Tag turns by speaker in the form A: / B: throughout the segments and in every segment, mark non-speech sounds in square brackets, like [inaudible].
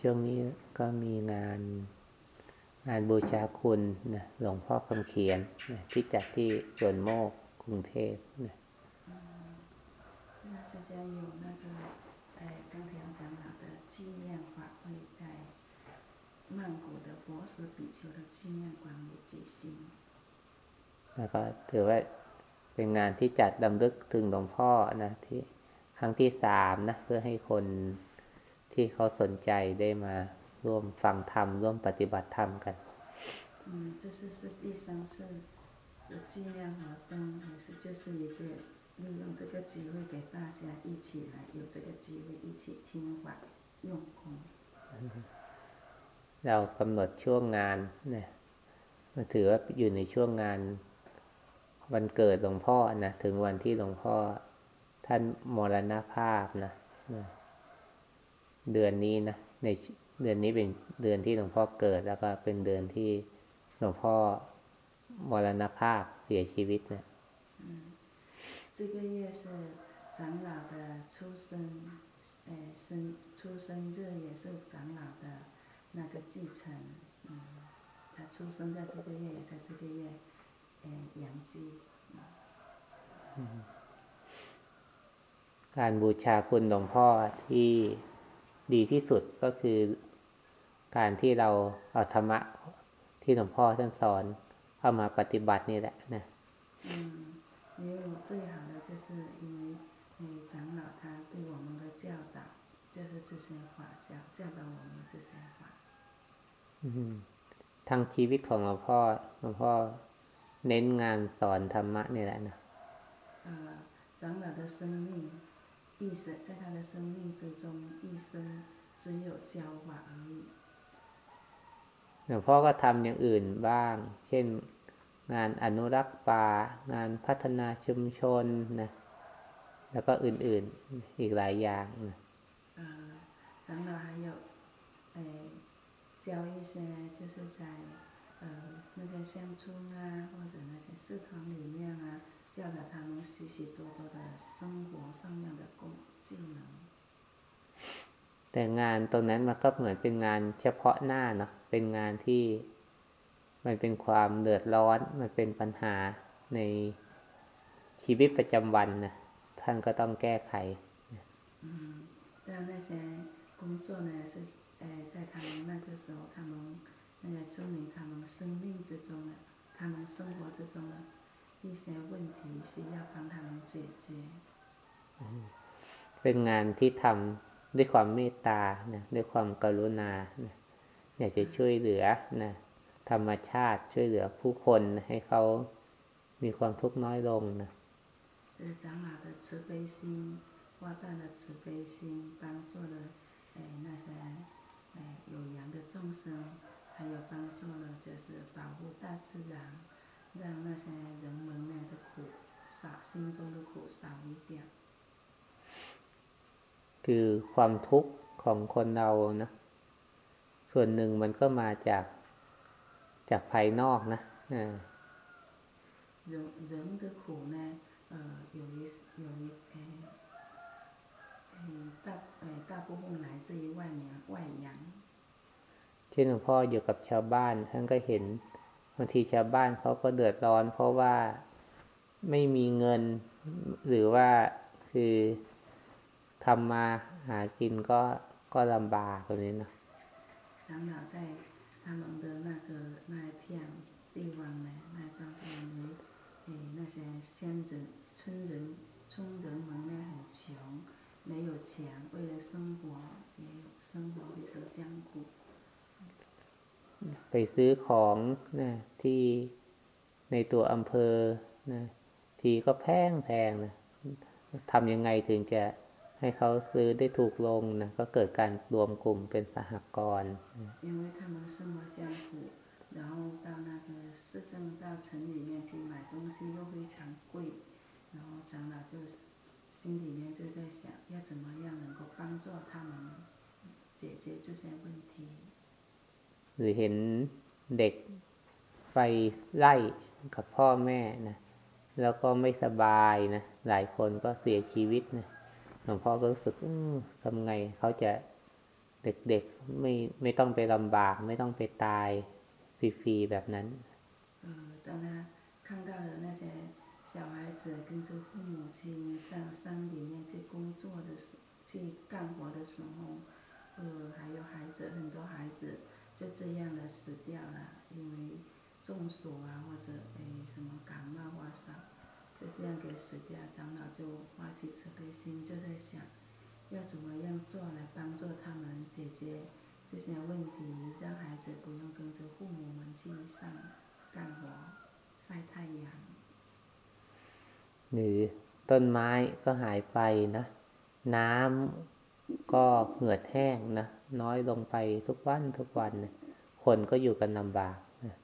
A: ช่วงนี้ก็มีงานงานบูชาคุณนะหลวงพ่อคำเขียนนะที่จัดที่จวนโมกกรุงเทพนะแล้วก็ถือว่าเป็นงานที่จัดดำลึกถึงหลวงพ่อนะที่ครั้งที่สามนะ เพื่อให้คน ที่เขาสนใจได้มาร่วมฟังธรรม ร่วมปฏิบัติธรรมกัน
B: 嗯，这次是第三次的纪念活动，还是就是一个利用这个机会给大家一起来有这个机会一起听法用功。
A: เรากำหนดช่วงงานเนี่ยมันถือว่าอยู่ในช่วงงานวันเกิดหลวงพ่อนะถึงวันที่หลวงพ่อท่านมรณภาพนะนะ เดือนนี้นะในเดือนนี้เป็นเดือนที่หลวงพ่อเกิด แล้วก็เป็นเดือนที่หลวงพ่อมรณภาพเสียชีวิตนะ
B: 这个月是长老的出生，呃，生出生日也是长老的那个继承，嗯，他出生在这个月，也在这个月，呃，阳基。
A: การบูชาคุณหลวงพ่อที่ ดีที่สุดก็คือการที่เราเอาธรรมะที่หลวงพ่อท่านสอนเข้ามาปฏิบัตินี่แหละนะ
B: 嗯，因为我最好的就是因为，呃，长老他对我们的教导就是这些法教教导我们这些法。
A: อืมทั้งชีวิตของหลวงพ่อหลวงพ่อเน้นงานสอนธรรมะนี่แหละนะ
B: 呃，长老的生命， 一生在他的生命之中，一生只有教法而已。
A: หลวงพ่อก็ทำอย่างอื่นบ้าง เช่น งานอนุรักษ์ป่า งานพัฒนาชุมชนนะแล้วก็อื่นๆอีกหลายอย่างนะ
B: 呃，长老还有，呃，教一些就是在 呃那个乡村啊，或者那些社团里面啊，教导他们许许多多的生活上面的功技能。
A: แต่งานตรงนั้นมันก็เหมือนเป็นงานเฉพาะหน้าเนาะเป็นงานที่มันเป็นความเดือดร้อน มันเป็นปัญหาในชีวิตประจำวันนะท่านก็ต้องแก้ไข
B: 嗯，但那些工作呢是，呃，在他们那个时候，他们 那个村民他们生命之中的，他们生活之中的一些问题需要帮他们解决。
A: เป็นงานที่ทำด้วยความเมตตานะด้วยความกรุณานะอยากจะช่วยเหลือนะธรรมชาติช่วยเหลือผู้คนนะให้เขามีความทุกข์น้อยลงนะ
B: 这是长老的慈悲心，发大的慈悲心，帮助了诶那些诶有缘的众生， 还有帮助了就是保护大自然，让那些人们呢的苦少，心中的苦少一点。
A: คือความทุกข์ของคนเรานะส่วนหนึ่งมันก็มาจากจากภายนอกนะอ่า
B: 人人的苦呢，呃，有一有一诶，诶大诶大部分来自于外面外洋。
A: เช่นหลวงพ่ออยู่กับชาวบ้านท่านก็เห็นบางทีชาวบ้านเขาก็เดือดร้อน เพราะว่าไม่มีเงิน หรือว่าคือทำมาหากินก็ก็ลำบากตรงนี้นะ
B: 长老在他们的那个那一片地方呢，那一段因为诶那些乡人村人村人们呢很穷，没有钱，为了生活也有生活非常艰苦。
A: ไปซื้อของนะที่ในตัวอำเภอนะทีก็แพงแพงนะทำยังไงถึงจะให้เขาซื้อได้ถูกลงนะก็เกิดการรวมกลุ่มเป็นสหกรณ์
B: 因为他们生活艰苦，然后到那个市政到城里面去买东西又非常贵，然后长老就心里面就在想，要怎么样能够帮助他们解决这些问题。
A: หรือเห็นเด็กไปไล่กับพ่อแม่นะแล้วก็ไม่สบายนะหลายคนก็เสียชีวิตนะหลวงพ่อก็รู้สึกอืมทำไงเขาจะ เด็กๆไม่ไม่ต้องไปลำบาก ไม่ต้องไปตายฟรีๆแบบนั้น
B: 呃，当他看到了那些小孩子跟着父母亲上山里面去工作的时，去干活的时候，呃，还有孩子，很多孩子 就这样的死掉了，因为中暑啊，或者诶什么感冒发烧，就这样给死掉。长老就发起慈悲心，就在想，要怎么样做来帮助他们解决这些问题，让孩子不用跟着父母们去上干活、晒太阳。
A: หรือต้นไม้ก็หายไปนะ น้ำก็เหือดแห้งนะ น้อยลงไปทุกวันทุกวันนะคนก็อยู่กันลำบากนะ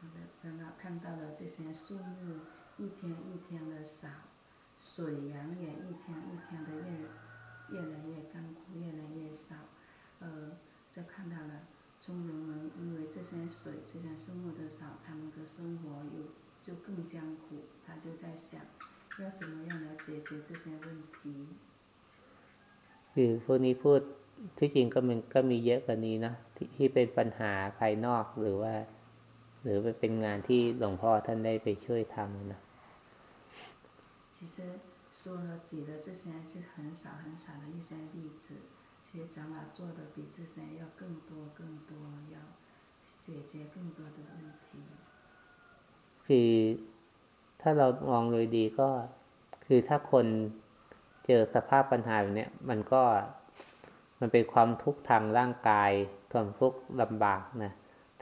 B: 好的，长老看到了这些树木一天一天的少，水源也一天一天的越越来越干枯，越来越少。呃，就看到了中人们因为这些水、这些树木的少，他们的生活有就更艰苦。他就在想，要怎么样来解决这些问题。
A: คือพวกนี้พูด ที่จริงก็มันก็มีเยอะกว่านี้นะที่ที่เป็นปัญหาภายนอกหรือว่า หรือเป็นงานที่หลวงพ่อท่านได้ไปช่วยทำนะ
B: 其实说了举的这些是很少很少的一些例子，其实长老做的比这些要更多更多，要解决更多的问题。
A: คือถ้าเรามองโดยดีก็คือถ้าคนเจอสภาพปัญหาแบบเนี้ยมันก็ มันเป็นความทุกข์ทางร่างกายความทุกข์ลำบากนะ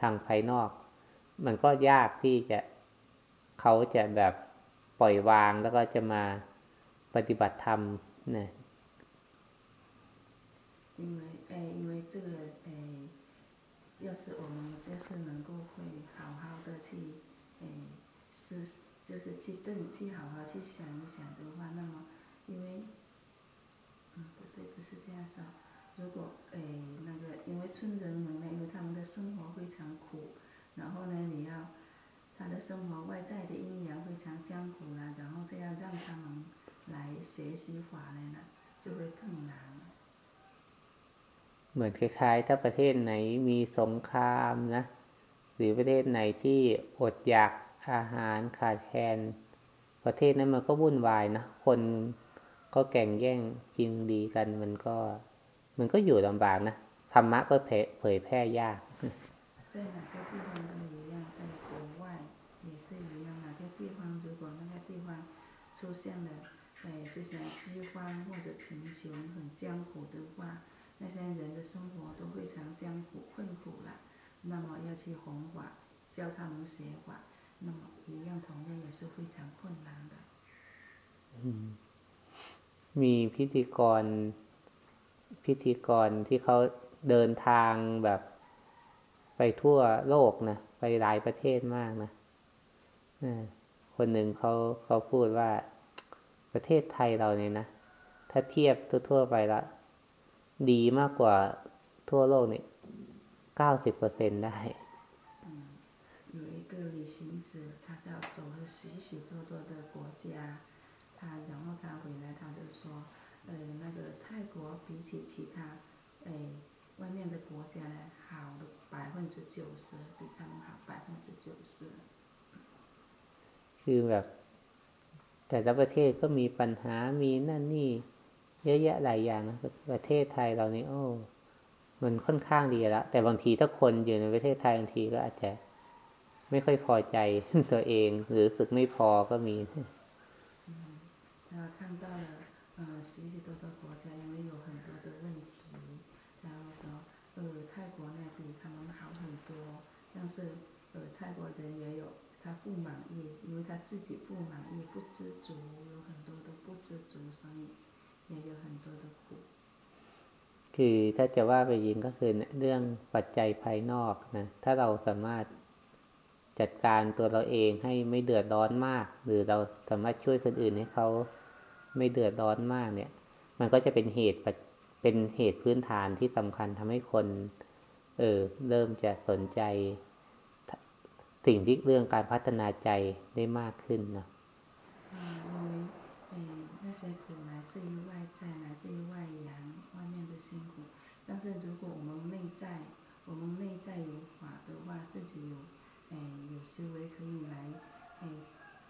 A: ทางภายนอก มันก็ยากที่จะเขาจะแบบปล่อยวางแล้วก็จะมาปฏิบัติธรรมนะ
B: 因为诶，因为这个诶，要是我们就是能够会好好的去诶思，就是去正去好好去想一想的话，那么 村人们呢，因为他们的生活非常苦，然后呢，你要他的生活外在的阴阳非常艰苦啦，然后这样让他们来学习法呢，呢就会更难。
A: เหมือนคล้ายๆ ถ้าประเทศไหนมีสงครามนะ หรือประเทศไหนที่อดอยากอาหารขาดแคลนประเทศนั้นมันก็วุ่นวายนะคนก็แข่งแย่งกินดีกัน มันก็ มันก็อยู่ลำบากนะ ธรรมะก็เผยเผยแพร่ยาก
B: 在哪个地方都一样，在国外也是一样。哪个地方如果那个地方出现了呃这些饥荒或者贫穷很艰苦的话，那些人的生活都非常艰苦困苦了。那么要去弘法，教他们学法，那么一样同样也是非常困难的。
A: มีพิธีกร พิธีกรที่เขา เดินทางแบบไปทั่วโลกนะไปหลายประเทศมากนะเออคนหนึ่งเขาเขาพูดว่าประเทศไทยเราเนี่ยนะ ถ้าเทียบทั่วๆไปละ ดีมากกว่าทั่วโลกเนี่ยเก้าสิบเปอร์เซ็นได้
B: 有一个旅行者，他叫走了许许多多的国家，他然后他回来他就说，呃，那个泰国比起其他，诶， 外面的国家呢，好了百分之九十，比他们好百分之九十。
A: คือแบบ แต่ละประเทศก็มีปัญหา มีนั่นนี่ เยอะแยะหลายอย่างนะประเทศไทยเรานี่โอ้ มันค่อนข้างดีแล้ว แต่บางทีถ้าคนอยู่ในประเทศไทยบางทีก็อาจจะไม่ค่อยพอใจ ตัวเอง หรือรู้สึกไม่พอก็มี
B: 然后看到了，呃，许许多多国家因为有很多的问题，然后说， 呃，泰国呢比他们好很多，但是，呃，泰国人也有他不满意，因为他自己不满意、不知足，有很多的不知足，所以也有很多的苦。
A: คือถ้าจะว่าไปยิงก็คือเรื่องปัจจัยภายนอกนะ ถ้าเราสามารถจัดการตัวเราเองให้ไม่เดือดร้อนมาก หรือเราสามารถช่วยคนอื่นให้เขาไม่เดือดร้อนมากเนี่ย มันก็จะเป็นเหตุปัจ เป็นเหตุพื้นฐานที่สำคัญทำให้คน เออ เริ่มจะสนใจสิ่งที่เรื่องการพัฒนาใจได้มากขึ้นนะ
B: 嗯，因为，诶，那些苦来自于外在，来自于外阳，外面的辛苦。但 在，我们内在有法的话，自己有哎有修为可以来哎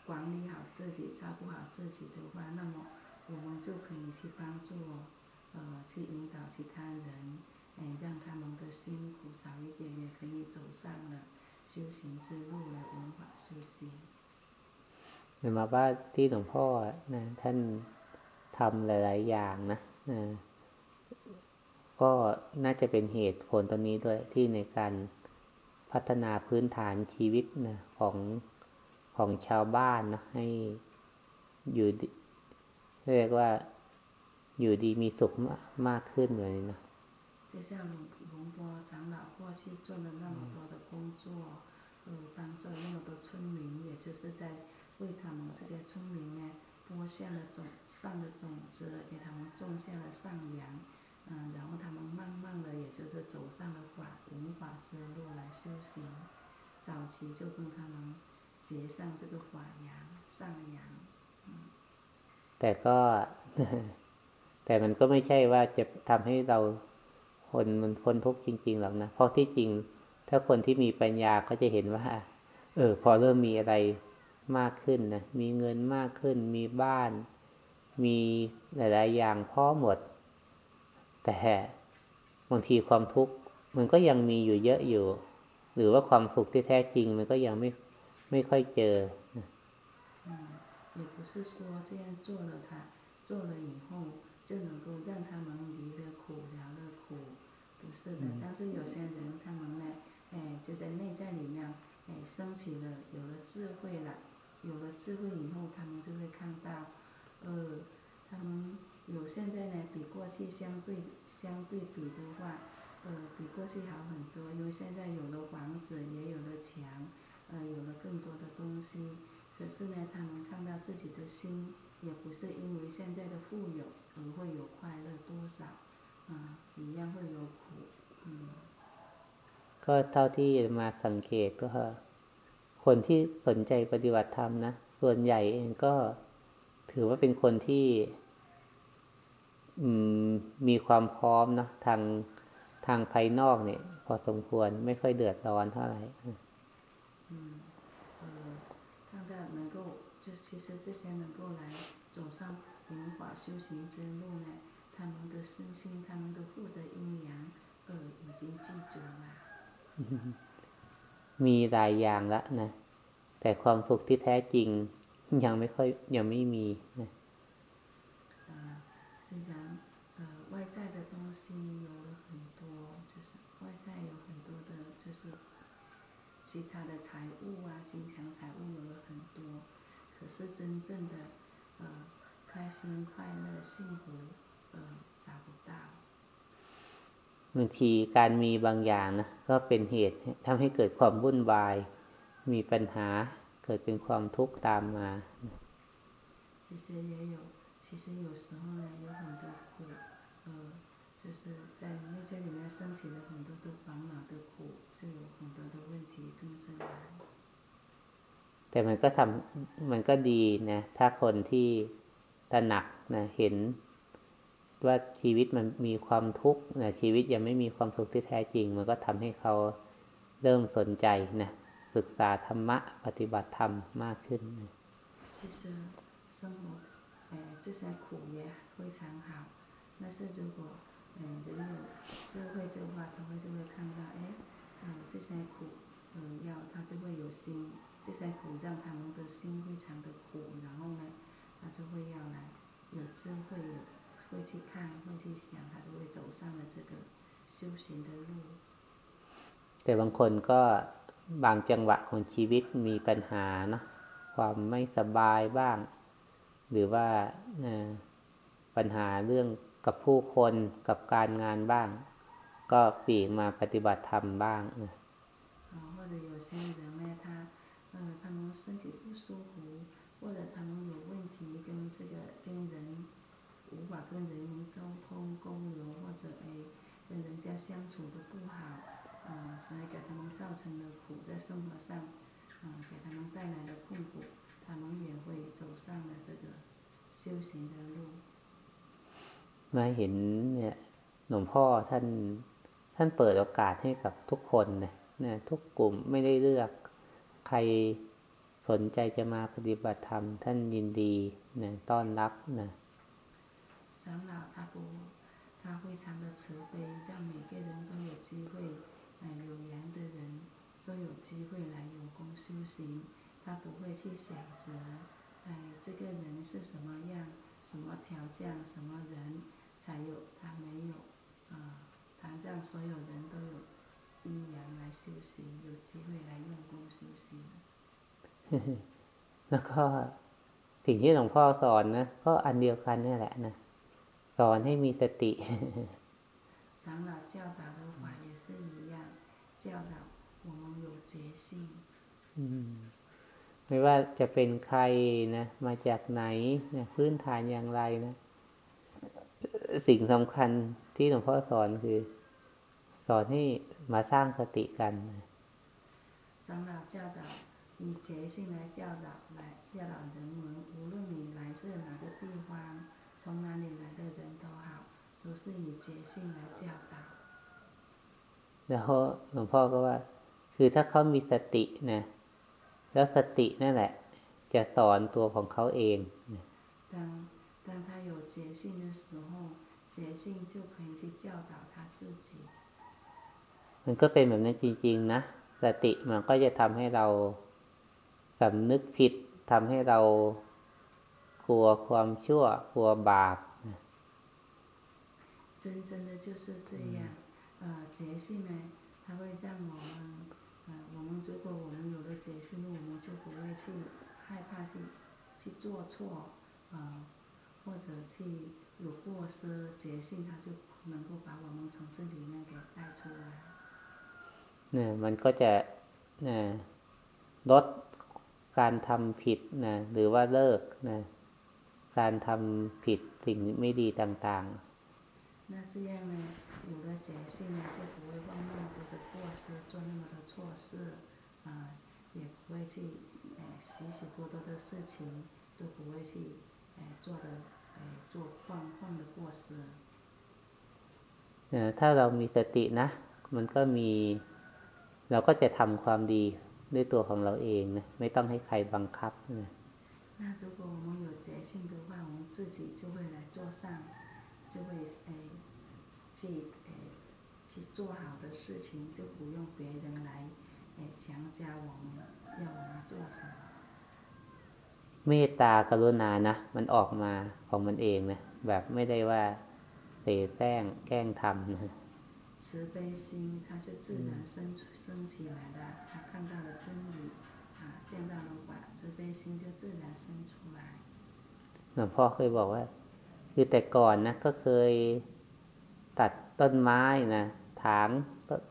B: 管理好自己，照顾好自己的话，那么我们就可以去帮助 呃去引导其他人，哎让他们的辛苦少一点，也可以走上了修行之路了，文法修行。
A: หมายว่าที่หลวงพ่อนะท่านทำหลาย ๆ อย่างนะนะก็น่าจะเป็นเหตุผลตรงนี้ด้วยที่ในการพัฒนาพื้นฐานชีวิตนะของของชาวบ้านนะให้อยู่ดีเรียกว่า อยู่ดีมีสุขมากมากขึ้นแบบนี้นะ
B: 就像龙龙波长老过去做了那么多的工作，呃，帮助那么多村民，也就是在为他们这些村民呢播下了种上了种子，给他们种下了善良，嗯、然后他们慢慢的也就是走上了法文法之路来修行，早期就跟他们结上这个法阳善阳，
A: แต่ก็ แต่มันก็ไม่ใช่ว่าจะทำให้เราคนมันพ้นทุกข์จริง ๆ หรอกนะ เพราะที่จริง ถ้าคนที่มีปัญญาเขาจะเห็นว่า เออ พอเริ่มมีอะไรมากขึ้นนะ มีเงินมากขึ้น มีบ้าน มีหลาย ๆ อย่างพร้อมหมด แต่บางทีความทุกข์มันก็ยังมีอยู่เยอะอยู่ หรือว่าความสุขที่แท้จริง มันก็ยังไม่ไม่ค่อยเจอ
B: 嗯，也不是说这样做了他做了以后 就能够让他们离了苦了了苦，不是的。但是有些人他们呢，哎，就在内在里面，哎，升起了有了智慧了，有了智慧以后，他们就会看到，呃，他们有现在呢比过去相对相对比的话，呃，比过去好很多，因为现在有了房子，也有了墙，呃，有了更多的东西。可是呢，他们看到自己的心，也不是因为现在的富有而会有快乐多少，啊、一样会有苦，嗯，
A: ก็เท่าที่มาสังเกตก็คนที่สนใจปฏิบัติธรรมนะ ส่วนใหญ่เองก็ถือว่าเป็นคนที่ อืม มีความพร้อมเนอะทางทางภายนอกเนี่ย พอสมควรไม่ค่อยเดือดร้อนเท่าไหร่
B: 嗯，呃， 实这些能够来走上文法修行之路呢，他们的身心，他们的福德阴阳，呃，已经记住了。 [laughs]
A: มีหลายอย่างละนะ แต่ความสุขที่แท้จริง ยังไม่ค่อยยังไม่มีนะ
B: 呃，虽然呃外在的东西有了很多，就是外在有很多的，就是其他的财物啊，金钱财物有了很多， 可是真正的呃开心、快乐、幸福，呃找不到。
A: บางทีการมีบางอย่างนะก็เป็นเหตุทำให้เกิดความวุ่นวาย มีปัญหาเกิดเป็นความทุกข์ตามมา
B: 其实也有，其实有时候呢有很多苦，呃，就是在内在里面升起了很多的烦恼的苦，就有很多的问题跟着来。
A: แต่มันก็ทำมันก็ดีนะ ถ้าคนที่ตระหนักนะเห็นว่าชีวิตมันมีความทุกข์นะชีวิตยังไม่มีความสุขที่แท้จริง มันก็ทำให้เขาเริ่มสนใจนะศึกษาธรรมะ ปฏิบัติธรรมมากขึ้นนะ
B: 其实生活，呃，这些苦也非常好，但是如果呃人有智慧的话，他会就会看到，哎，呃这些苦，呃要他就会有心， 这些苦让他们的心非常的苦，然后呢，他就会要来有智慧有会去看会去想，他就会走上了这个修行的路。
A: แต่บางคนก็บางจังหวะของชีวิตมีปัญหาเนอะความไม่สบายบ้าง หรือว่าเอ่อปัญหาเรื่องกับผู้คนกับการงานบ้าง ก็ปลีกมาปฏิบัติธรรมบ้างนะ
B: 身体不舒服，或者他们有问题跟这个跟人无法跟人民沟通交流，或者哎跟人家相处的不好，啊、所以给他们造成了苦，在生活上，啊、给他们带来了困苦，他们也会走上了这个修行的路。
A: มาเห็นเนี่ยหลวงพ่อท่านท่าน ท่านเปิดโอกาสให้กับทุกคนนะนะทุกกลุ่มไม่ได้เลือก ใคร สนใจจะมาปฏิบัติธรรม ท่านยินดีนะต้อนรับนะ
B: 长老他不，他非常的慈悲，让每个人都有机会，呃，有缘的人都有机会来用功修行。他不会去想着，哎，这个人是什么样，什么条件，什么人才有，他没有，啊、他让所有人都有因缘来修行，有机会来用功修行。
A: แล้วก็สิ่งที่หลวงพ่อสอนนะก็อันเดียวกันนี่แหละนะสอนให้มีสติ
B: 长老教导的法也是一样，教导我们有觉性。
A: อืมไม่ว่าจะเป็นใครนะ มาจากไหนนะพื้นฐานอย่างไรนะ สิ่งสำคัญที่หลวงพ่อสอนคือ สอนให้มาสร้างสติกันนะ
B: 长老教导 以觉性来教导，来教导人们，无论你来自哪个地方，从哪里来的人都好，都是以觉性来教导。
A: แล้วหลวงพ่อก็ว่า คือถ้าเขามีสตินะ แล้วสตินั่นแหละ จะสอนตัวของเขาเองนะ
B: 当当他有觉性的时候，觉性就可以去教导他自己。
A: มันก็เป็นแบบนั้นจริง ๆ นะ สติมันก็จะทำให้เรา สำนึกผิดทำให้เรากลัวความชั่ว กลัวบาปนะ
B: 真正的就是这样，呃，觉性呢，它会让我们，呃，我们如果我们有了觉性，我们就不会去害怕去去做错，呃，或者去有过失，觉性它就能够把我们从这里面给带出来。
A: นะมันก็จะนะลด การทำผิดนะหรือว่าเลิกนะการทำผิดสิ่งไม่ดีต่าง
B: 那这样呢，有了觉性呢，就不会犯那么多的过失，做那么多错事，啊、也不会去，呃，许许多多的事情都不会去，呃，做的，呃，做犯犯的过失。
A: ๆนะถ้าเรามีสตินะ มันก็มี เราก็จะทำความดี ด้วยตัวของเราเองนะไม่ต้องให้ใครบังคับนะ
B: 那如果我们有觉性的话，我们自己就会来做善，就会呃去呃去做好的事情，就不用别人来呃强加我们要我们做什么。
A: เมตตากรุณานะ มันออกมาของมันเองนะ แบบไม่ได้ว่าเสแสร้งแกล้งทำนะ
B: 慈悲心，它是自然生出生起来的，他看到了真理，啊，见到了法，慈悲心就自然生出来。
A: หลวงพ่อเคยบอกว่า คือแต่ก่อนนะก็เคยตัดต้นไม้นะถางต้น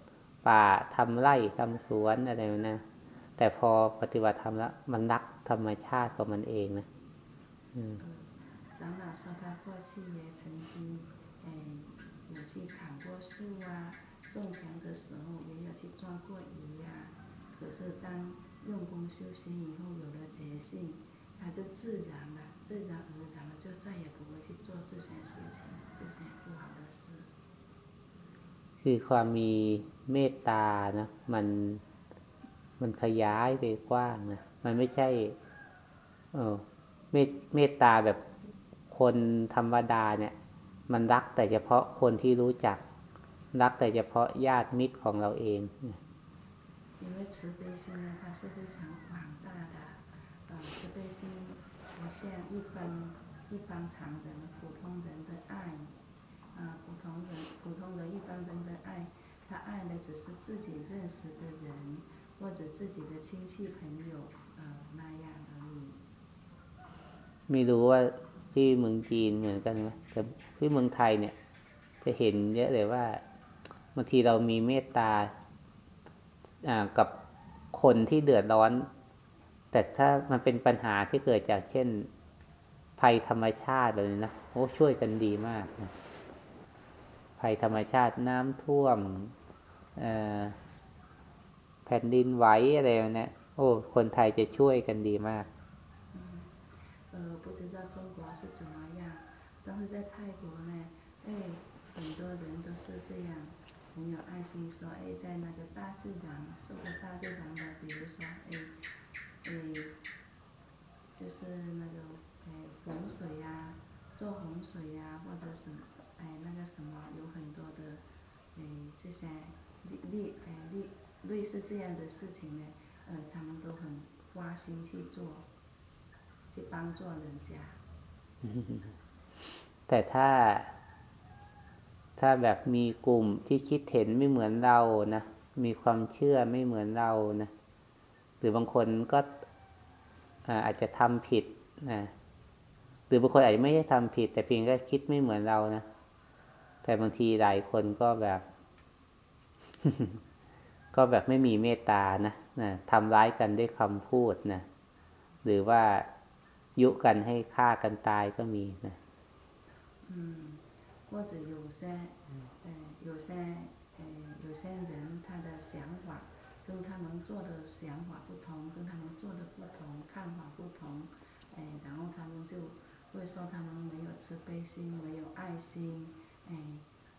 A: ป่าทำไร่ทำสวนอะไรนะ แต่พอปฏิบัติธรรมแล้ว มันรักธรรมชาติของมันเองนะอืม
B: 长老说他过去也曾经，哎， 有去砍过树啊，种田的时候也有去抓过鱼呀、可是当用功修行以后，有了觉性，他就自然了，自然而然了，就再也不会去做这些事情，这些不好的事。
A: คือความมีเมตตานะ มันมันขยายไปกว้างนะ มันไม่ใช่ เออเมตเมตตาแบบคนธรรมดาเนี่ย มันรักแต่เฉพาะคนที่รู้จัก รักแต่เฉพาะญาติมิตรของเราเอง
B: 因为慈悲心呢，它是非常广大的，呃，慈悲心不像一般一般常人、普通人的爱，啊、普通人、普通人一般人的爱，他爱的只是自己认识的人或者自己的亲戚朋友，呃，那样而已。
A: ไม่รู้ว่าที่เมืองจีนเหมือนกันไหมแต่ ที่เมืองไทยเนี่ย จะเห็นเยอะเลยว่าบางทีเรามีเมตตา อ่ากับคนที่เดือดร้อน แต่ถ้ามันเป็นปัญหาที่เกิดจากเช่น ภัยธรรมชาติเลยนะโอ้ช่วยกันดีมากนะภัยธรรมชาติน้ำท่วมเอ่อแผ่นดินไหวอะไรแบบเนี้ยโอ้ คนไทยจะช่วยกันดีมาก
B: 呃，不知道中国是怎么样， 但是在泰国呢，哎，很多人都是这样，很有爱心说，哎，在那个大自然，受过大自然的，比如说，哎，哎，就是那个，哎，洪水呀、做洪水呀、或者什么，哎，那个什么，有很多的，哎，这些类类哎类类似这样的事情呢，呃，他们都很花心去做，去帮助人家。[laughs]
A: แต่ถ้า ถ้าแบบมีกลุ่มที่คิดเห็นไม่เหมือนเรานะมีความเชื่อไม่เหมือนเรานะหรือบางคนก็อาอาจจะทำผิดนะหรือบางคนอาจจะไม่ได้ทำผิด แต่เพียงแค่คิดไม่เหมือนเรานะแต่บางทีหลายคนก็แบบ ก็แบบไม่มีเมตตานะนะทำร้ายกันด้วยคำพูดนะหรือว่ายุกันให้ฆ่ากันตายก็มีนะ
B: 嗯，或者有些，呃，有些，呃，有些人他的想法跟他们做的想法不同，跟他们做的不同，看法不同，哎，然后他们就会说他们没有慈悲心，没有爱心，哎，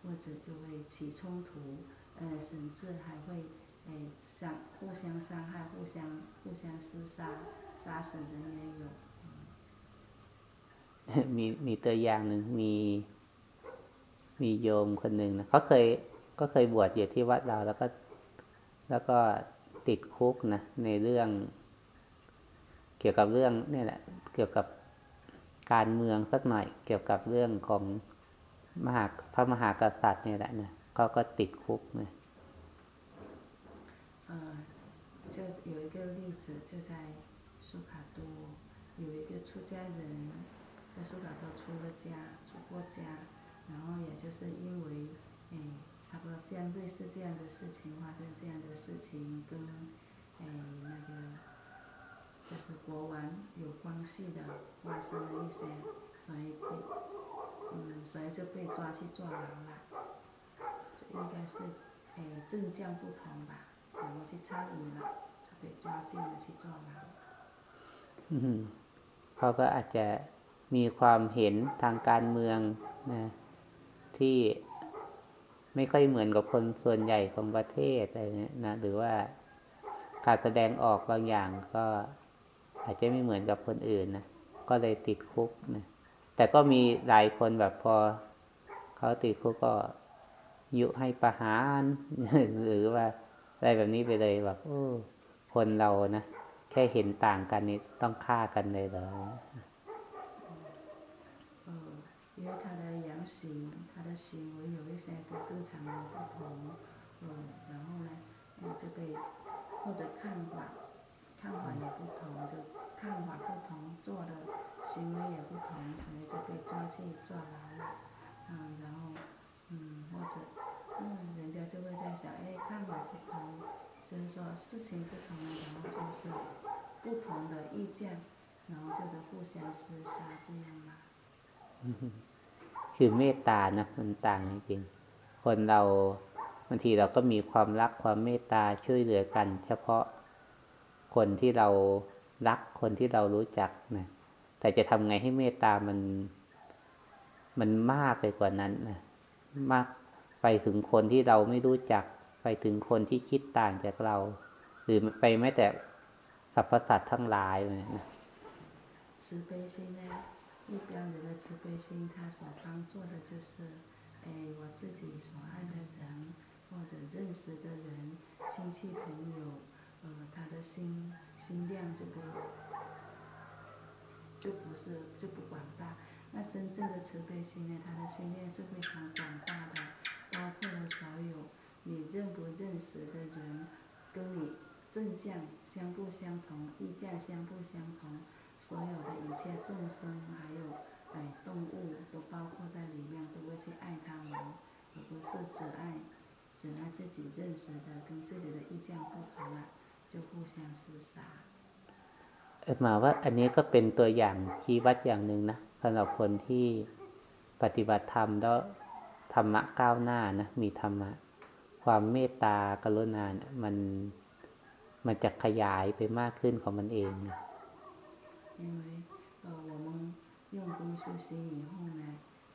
B: 或者就会起冲突，呃，甚至还会，哎，相互相伤害，互相互相厮杀，杀死人也有。
A: มีมีตัวอย่างหนึ่งมีมีโยมคนหนึ่งนะเขาเคยก็เคยบวชอยู่ที่วัดเราแล้วก็ แล้วก็ติดคุกนะในเรื่อง เกี่ยวกับเรื่องเนี่ยแหละ เกี่ยวกับการเมืองสักหน่อย เกี่ยวกับเรื่องของมหาพระมหากษัตริย์เนี่ยแหละนะเขาก็ติดคุกนะ
B: 呃，就有一个例子，就在苏卡多，有一个出家人， 在苏卡多出了家，出过家，然后也就是因为，哎，差不多这样类似这样的事情发生这样的事情，跟，哎，那个，就是国王有关系的，发生了一些，所以被，嗯，所以就被抓去坐牢了，就应该是，哎，政教不同吧。然后去参与了，就被抓进了去坐牢。
A: อืมเขาก็อาจจะ มีความเห็นทางการเมืองนะที่ไม่ค่อยเหมือนกับคนส่วนใหญ่ของประเทศอะไรเนี่ยนะหรือว่าการแสดงออกบางอย่างก็อาจจะไม่เหมือนกับคนอื่นนะก็เลยติดคุกนะแต่ก็มีหลายคนแบบพอเขาติดคุกก็ยุให้ประหารหรือว่าอะไรแบบนี้ไปเลยแบบโอ้คนเรานะแค่เห็นต่างกันนี่ต้องฆ่ากันเลยเหรอ，
B: 因为他的言行、他的行为有一些都非常的不同，嗯，然后呢，呃就被或者看法看法也不同，就看法不同，做的行为也不同，所以就被抓去坐牢了。嗯，然后嗯，或者嗯，人家就会在想，哎，看法不同，就是说事情不同，然后就是不同的意见，然后就得互相厮杀这样嘛。[laughs]
A: คือเมตตานะมันต่างจริงคนเราบางทีเราก็มีความรักความเมตตาช่วยเหลือกัน เฉพาะคนที่เรารักคนที่เรารู้จักนะแต่จะทำไงให้เมตตามัน มันมากไปกว่านั้นนะมากไปถึงคนที่เราไม่รู้จัก ไปถึงคนที่คิดต่างจากเรา หรือไปแม้แต่สรรพสัตว์ทั้งหลายเลยนะ
B: 一般人的慈悲心，他所帮助的就是，哎，我自己所爱的人，或者认识的人，亲戚朋友，呃，他的心心量就不就不是就不广大。那真正的慈悲心呢，他的心量是非常广大的，包括了所有你认不认识的人，跟你正向相不相同，意见相不相同。所有的一切众生，还有哎动物，都包括在里面，都会去爱他们，而不是只爱只爱自己认识的，跟自己的意见不同了，就互相厮杀。
A: เอ่อมาว่าอันนี้ก็เป็นตัวอย่างชี้วัดอย่างหนึ่งนะสำหรับคนที่ปฏิบัติธรรมแล้วธรรมะก้าวหน้านะมีธรรมะ ความเมตตากรุณาเนี่ยมันมันจะขยายไปมากขึ้นของมันเองนะ
B: 因为呃，我们用功修行以后呢，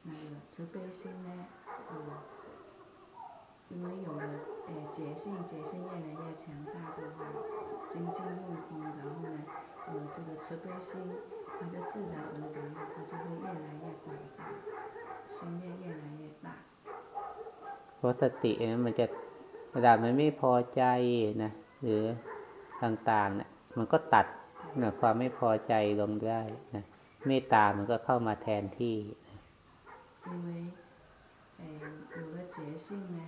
B: 那个慈悲心呢，呃， 因为有了诶觉性，觉性越来越强大的话，精进用功，然后呢，有这个慈悲心，它就自然而然的，它就会越来越广大，心越越来越大。
A: เพราะสติเนี่ยมันจะเวลามันไม่พอใจนะหรือต่างๆเนี่ยมันก็ตัด นะความไม่พอใจลงได้นะเมตตามันก็เข้ามาแทนที่
B: 因为，诶，有了觉性呢，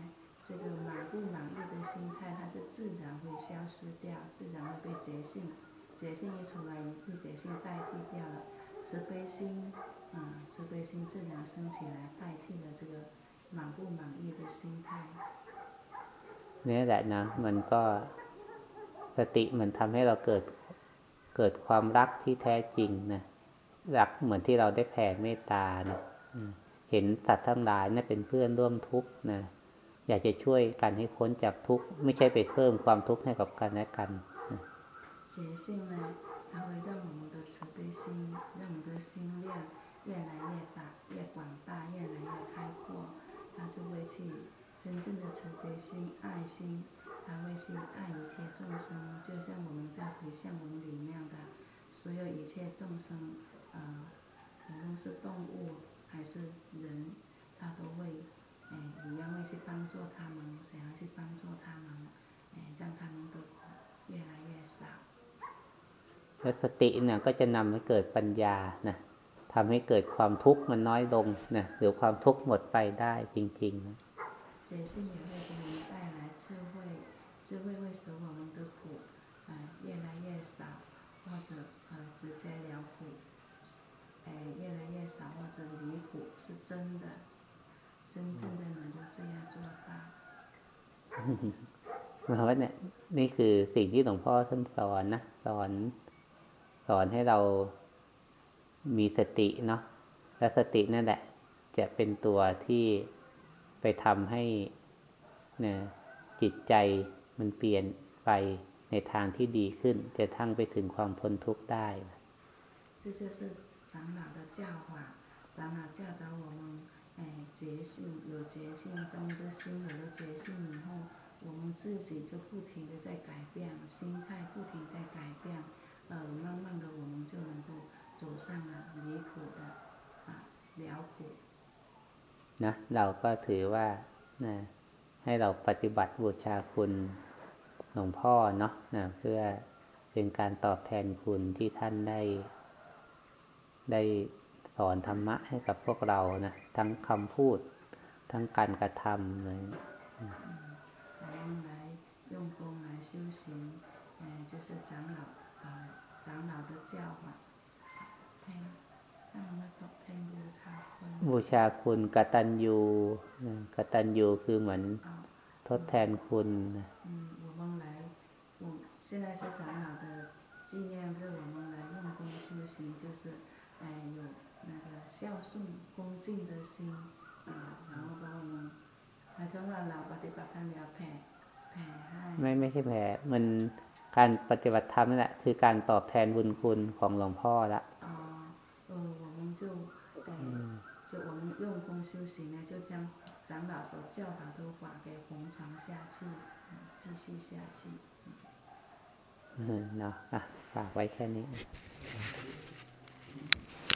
B: 这个满不满意的心态，它就自然会消失掉，自然会被觉性，觉性一出来，被觉性代替掉了，慈悲心，啊、慈悲心自然升起来，代替了这个满不满意的心态。
A: นี่แหละนะ มันก็สติมันทำให้เราเกิด เกิดความรักที่แท้จริงนะรักเหมือนที่เราได้แผ่เมตตานะอืมเห็นสัตว์ทั้งหลายนะเป็นเพื่อนร่วมทุกข์นะอยากจะช่วยกันให้พ้นจากทุกข์ไม่ใช่ไปเพิ่มความทุกข์ให้กับกันและกันนะ
B: 觉性呢，它会让我们的慈悲心，让我们的心量越来越大、越广大、越来越开阔，它就会去 真正的慈悲心、爱心，它会去爱一切众生，就像我们在回向文里面的所有一切众生，呃，无论是动物还是人，它都会，哎，一样会去帮助他们，想要去帮助他们，哎，让他们的苦越来越少。
A: แล้วสติเนี่ยก็จะนำให้เกิดปัญญานะทำให้เกิดความทุกข์มันน้อยลงนะหรือความทุกข์หมดไปได้จริงๆนะ
B: 觉性也会给我们带来智慧，智慧会使我们的苦，呃，越来越少，或者呃直接了苦，呃越来越少，或者离苦是真的，真正的能够这样做到。
A: หมายความว่าเนี่ยนี่คือสิ่งที่หลวงพ่อท่านสอนนะสอน สอนให้เรามีสติเนาะและสตินั่นแหละ จะเป็นตัวที่ ไปทำให้เนี่ยจิตใจมันเปลี่ยนไปในทางที่ดีขึ้น จะทั้งไปถึงความพ้นทุกข์ได้
B: 这就是长老的教法，长老教导我们，哎，觉性有觉性，当我们的心有了觉性以后，我们自己就不停的在改变，心态不停在改变，呃，慢慢的我们就能够走上了离苦的啊了苦。
A: นะเราก็ถือว่านะให้เราปฏิบัติบูชาคุณหลวงพ่อเนาะนะเพื่อเป็นการตอบแทนคุณที่ท่านได้ ได้สอนธรรมะให้กับพวกเรานะทั้งคำพูดทั้งการกระทำเลย บูชาคุณกตัญญูนะกตัญญูคือเหมือน
B: 啊，
A: ทดแทนคุณนะ
B: 嗯，我们来，我现在是长老的纪念日，我们来用功修行，就是，哎，有那个孝顺恭敬的心，啊，然后把我们，หมายถึงว่าเราปฏิบัติธรรมแล้วแผ่แผ่ให้
A: ไม่ไม่ใช่แผ่มันการปฏิบัติธรรมนั่นแหละคือการตอบแทนบุญคุณของหลวงพ่อละ เออเนาะอะฝากไว้แค่นี้